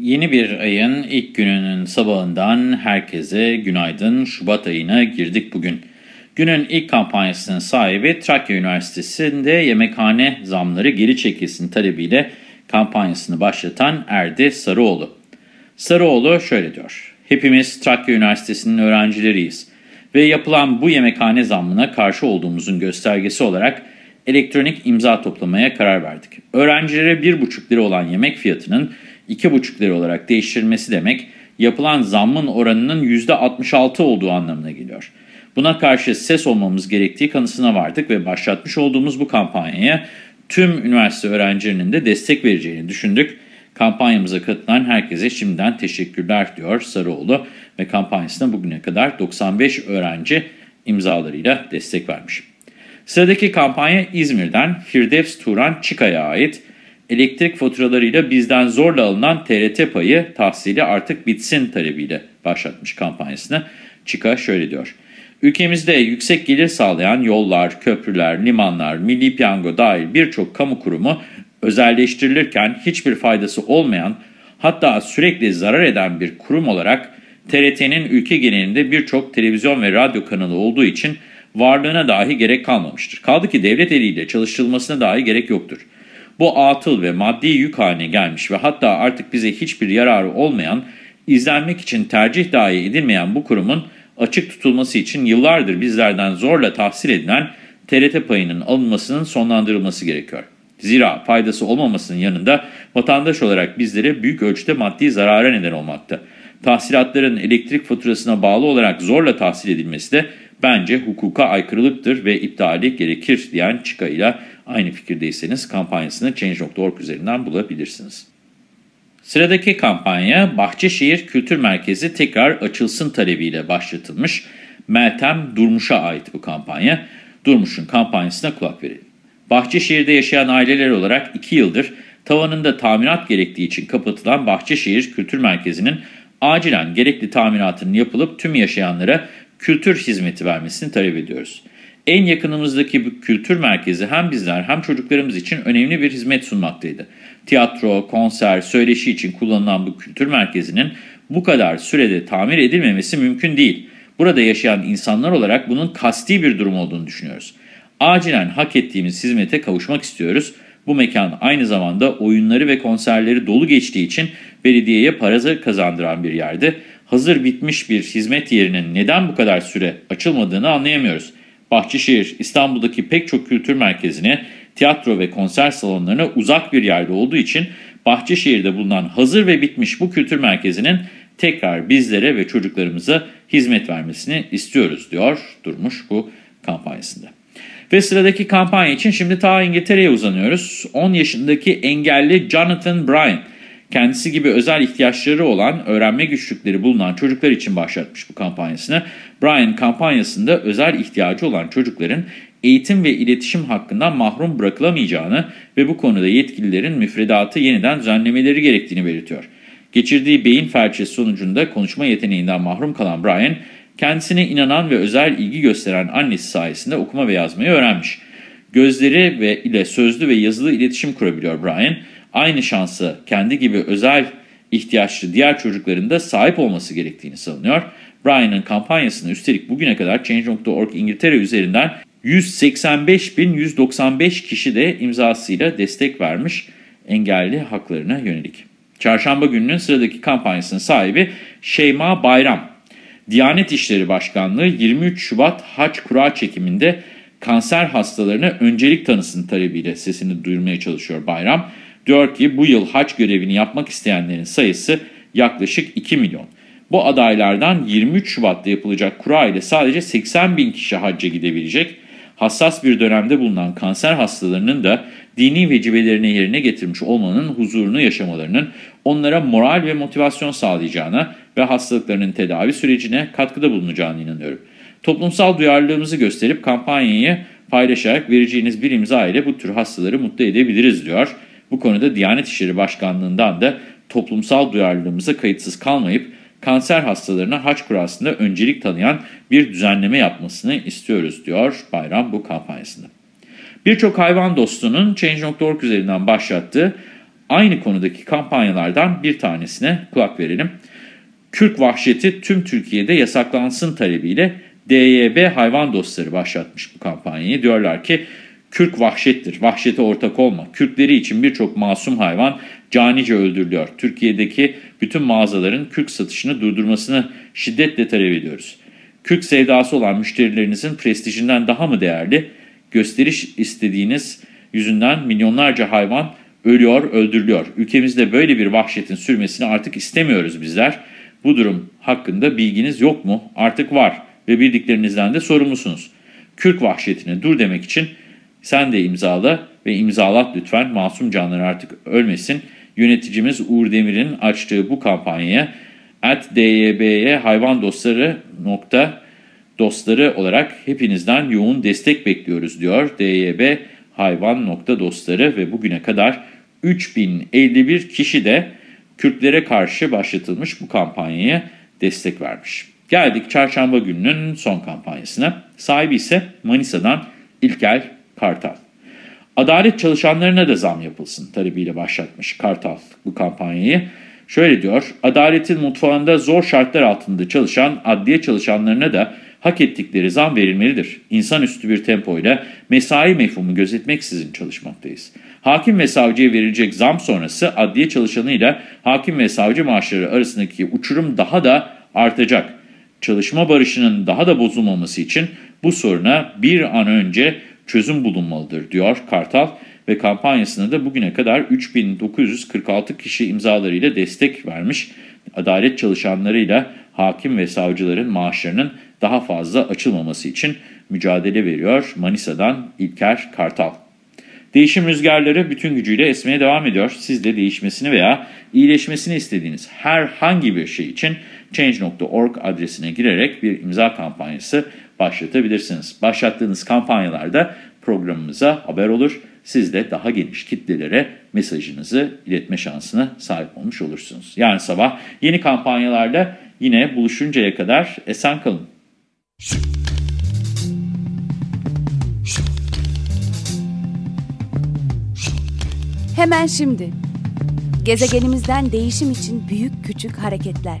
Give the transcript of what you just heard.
Yeni bir ayın ilk gününün sabahından herkese günaydın. Şubat ayına girdik bugün. Günün ilk kampanyasının sahibi Trakya Üniversitesi'nde yemekhane zamları geri çekilsin talebiyle kampanyasını başlatan Erdi Sarıoğlu. Sarıoğlu şöyle diyor. Hepimiz Trakya Üniversitesi'nin öğrencileriyiz ve yapılan bu yemekhane zammına karşı olduğumuzun göstergesi olarak elektronik imza toplamaya karar verdik. Öğrencilere 1,5 lira olan yemek fiyatının 2,5 lira olarak değiştirilmesi demek, yapılan zammın oranının %66 olduğu anlamına geliyor. Buna karşı ses olmamız gerektiği kanısına vardık ve başlatmış olduğumuz bu kampanyaya tüm üniversite öğrencilerinin de destek vereceğini düşündük. Kampanyamıza katılan herkese şimdiden teşekkürler diyor Sarıoğlu ve kampanyasına bugüne kadar 95 öğrenci imzalarıyla destek vermiş. Sıradaki kampanya İzmir'den Firdevs Turan Çıkaya ait elektrik faturalarıyla bizden zorla alınan TRT payı tahsili artık bitsin talebiyle başlatmış kampanyasını. Çıka şöyle diyor. Ülkemizde yüksek gelir sağlayan yollar, köprüler, limanlar, milli piyango dahil birçok kamu kurumu özelleştirilirken hiçbir faydası olmayan hatta sürekli zarar eden bir kurum olarak TRT'nin ülke genelinde birçok televizyon ve radyo kanalı olduğu için varlığına dahi gerek kalmamıştır. Kaldı ki devlet eliyle çalıştırılmasına dahi gerek yoktur. Bu atıl ve maddi yük haline gelmiş ve hatta artık bize hiçbir yararı olmayan, izlenmek için tercih dahi edilmeyen bu kurumun açık tutulması için yıllardır bizlerden zorla tahsil edilen TRT payının alınmasının sonlandırılması gerekiyor. Zira faydası olmamasının yanında vatandaş olarak bizlere büyük ölçüde maddi zarara neden olmakta. Tahsilatların elektrik faturasına bağlı olarak zorla tahsil edilmesi de bence hukuka aykırılıktır ve iptali gerekir diyen Çıka ile aynı fikirdeyseniz kampanyasını Change.org üzerinden bulabilirsiniz. Sıradaki kampanya Bahçeşehir Kültür Merkezi tekrar açılsın talebiyle başlatılmış. Meltem Durmuş'a ait bu kampanya. Durmuş'un kampanyasına kulak verelim. Bahçeşehir'de yaşayan aileler olarak 2 yıldır tavanında tamirat gerektiği için kapatılan Bahçeşehir Kültür Merkezi'nin acilen gerekli tamiratının yapılıp tüm yaşayanlara kültür hizmeti vermesini talep ediyoruz. En yakınımızdaki bu kültür merkezi hem bizler hem çocuklarımız için önemli bir hizmet sunmaktaydı. Tiyatro, konser, söyleşi için kullanılan bu kültür merkezinin bu kadar sürede tamir edilmemesi mümkün değil. Burada yaşayan insanlar olarak bunun kasti bir durum olduğunu düşünüyoruz. Acilen hak ettiğimiz hizmete kavuşmak istiyoruz. Bu mekan aynı zamanda oyunları ve konserleri dolu geçtiği için belediyeye para kazandıran bir yerde hazır bitmiş bir hizmet yerinin neden bu kadar süre açılmadığını anlayamıyoruz. Bahçeşehir, İstanbul'daki pek çok kültür merkezine, tiyatro ve konser salonlarına uzak bir yerde olduğu için Bahçeşehir'de bulunan hazır ve bitmiş bu kültür merkezinin tekrar bizlere ve çocuklarımıza hizmet vermesini istiyoruz diyor Durmuş bu kampanyasında. Ve sıradaki kampanya için şimdi ta İngiltere'ye uzanıyoruz. 10 yaşındaki engelli Jonathan Bryan kendisi gibi özel ihtiyaçları olan öğrenme güçlükleri bulunan çocuklar için başlatmış bu kampanyasını. Brian kampanyasında özel ihtiyacı olan çocukların eğitim ve iletişim hakkından mahrum bırakılamayacağını ve bu konuda yetkililerin müfredatı yeniden düzenlemeleri gerektiğini belirtiyor. Geçirdiği beyin felçesi sonucunda konuşma yeteneğinden mahrum kalan Brian, kendisine inanan ve özel ilgi gösteren annesi sayesinde okuma ve yazmayı öğrenmiş. Gözleri ve ile sözlü ve yazılı iletişim kurabiliyor Brian aynı şansı kendi gibi özel ihtiyaçlı diğer çocukların da sahip olması gerektiğini savunuyor. Brian'ın kampanyasını üstelik bugüne kadar Change.org İngiltere üzerinden 185.195 kişi de imzasıyla destek vermiş engelli haklarına yönelik. Çarşamba gününün sıradaki kampanyasının sahibi Şeyma Bayram. Diyanet İşleri Başkanlığı 23 Şubat Haç Kura çekiminde kanser hastalarına öncelik tanısın talebiyle sesini duyurmaya çalışıyor Bayram. Diyor ki bu yıl haç görevini yapmak isteyenlerin sayısı yaklaşık 2 milyon. Bu adaylardan 23 Şubat'ta yapılacak kura ile sadece 80 bin kişi hacca gidebilecek. hassas bir dönemde bulunan kanser hastalarının da dini vecibelerini yerine getirmiş olmanın huzurunu yaşamalarının onlara moral ve motivasyon sağlayacağına ve hastalıklarının tedavi sürecine katkıda bulunacağına inanıyorum. Toplumsal duyarlılığımızı gösterip kampanyayı paylaşarak vereceğiniz bir imza ile bu tür hastaları mutlu edebiliriz diyor. Bu konuda Diyanet İşleri Başkanlığı'ndan da toplumsal duyarlılığımıza kayıtsız kalmayıp kanser hastalarına haç kurasında öncelik tanıyan bir düzenleme yapmasını istiyoruz diyor Bayram bu kampanyasında. Birçok hayvan dostunun Change.org üzerinden başlattığı aynı konudaki kampanyalardan bir tanesine kulak verelim. Kürk vahşeti tüm Türkiye'de yasaklansın talebiyle DYB Hayvan Dostları başlatmış bu kampanyayı. Diyorlar ki Kürk vahşettir, vahşete ortak olma. Kürkleri için birçok masum hayvan canice öldürülüyor. Türkiye'deki bütün mağazaların kürk satışını durdurmasını şiddetle talep ediyoruz. Kürk sevdası olan müşterilerinizin prestijinden daha mı değerli? Gösteriş istediğiniz yüzünden milyonlarca hayvan ölüyor, öldürülüyor. Ülkemizde böyle bir vahşetin sürmesini artık istemiyoruz bizler. Bu durum hakkında bilginiz yok mu? Artık var ve bildiklerinizden de sorumlusunuz. Kürk vahşetine dur demek için sen de imzala ve imzalat lütfen masum canlar artık ölmesin. Yöneticimiz Uğur Demir'in açtığı bu kampanyaya @dyby hayvan dostları nokta dostları olarak hepinizden yoğun destek bekliyoruz diyor DYB hayvan nokta dostları ve bugüne kadar 3051 kişi de Kürtlere karşı başlatılmış bu kampanyaya destek vermiş. Geldik çarşamba gününün son kampanyasına. Sahibi ise Manisa'dan İlkel Kartal. Adalet çalışanlarına da zam yapılsın talebiyle başlatmış Kartal bu kampanyayı. Şöyle diyor, adaletin mutfağında zor şartlar altında çalışan adliye çalışanlarına da hak ettikleri zam verilmelidir. İnsanüstü bir tempoyla mesai mefhumu gözetmeksizin çalışmaktayız. Hakim ve savcıya verilecek zam sonrası adliye çalışanıyla hakim ve savcı maaşları arasındaki uçurum daha da artacak. Çalışma barışının daha da bozulmaması için bu soruna bir an önce çözüm bulunmalıdır diyor Kartal ve kampanyasına da bugüne kadar 3946 kişi imzalarıyla destek vermiş. Adalet çalışanlarıyla hakim ve savcıların maaşlarının daha fazla açılmaması için mücadele veriyor Manisa'dan İlker Kartal. Değişim rüzgarları bütün gücüyle esmeye devam ediyor. Siz de değişmesini veya iyileşmesini istediğiniz herhangi bir şey için Change.org adresine girerek bir imza kampanyası başlatabilirsiniz. Başlattığınız kampanyalarda programımıza haber olur. Siz de daha geniş kitlelere mesajınızı iletme şansına sahip olmuş olursunuz. Yarın sabah yeni kampanyalarla yine buluşuncaya kadar esen kalın. Hemen şimdi. Gezegenimizden değişim için büyük küçük hareketler.